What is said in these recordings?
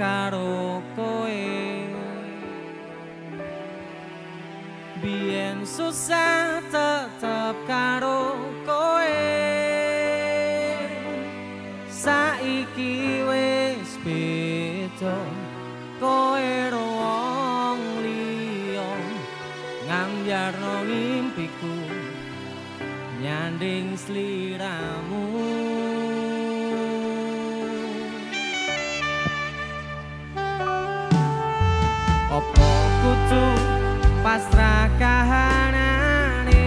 karo koe. Bien susah tetep karo koe. Saiki wis beda koe wong liya. Ngambyarno mimpiku nyanding sliramu opo kudu pasrah kahanane?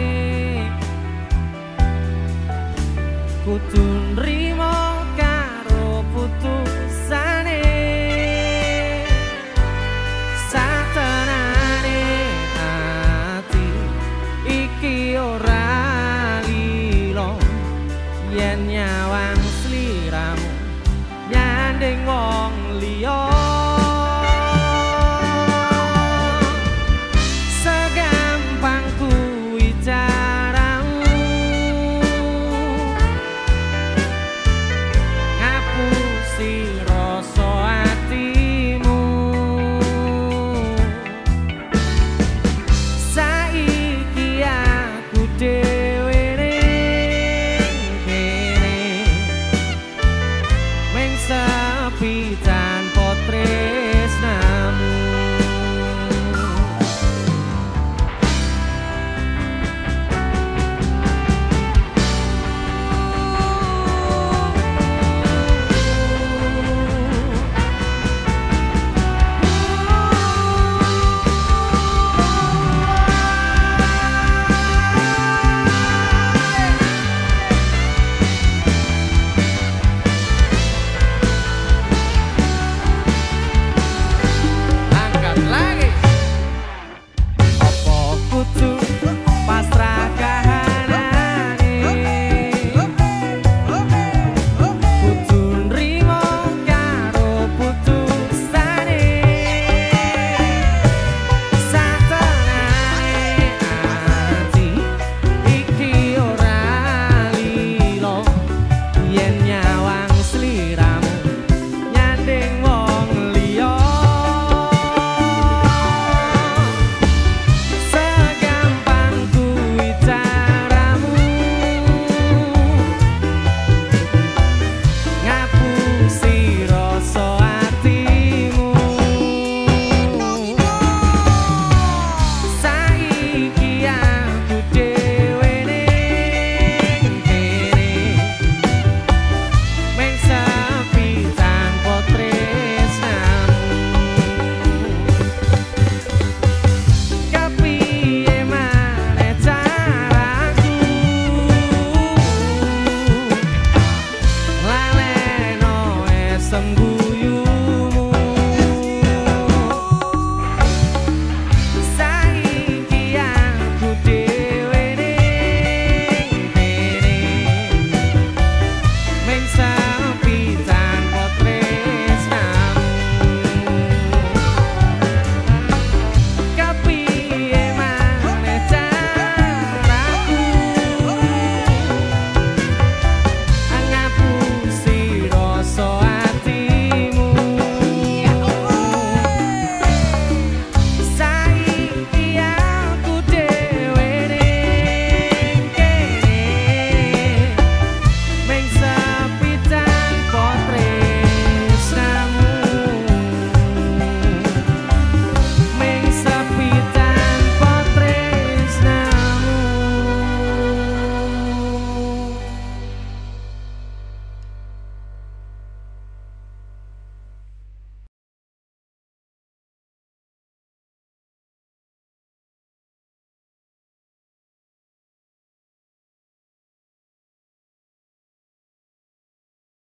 Kudu nrimo karo putusane. Satenane ati iki ora lilo. Yen nyawang sliramu nyandeng wong liya. be down.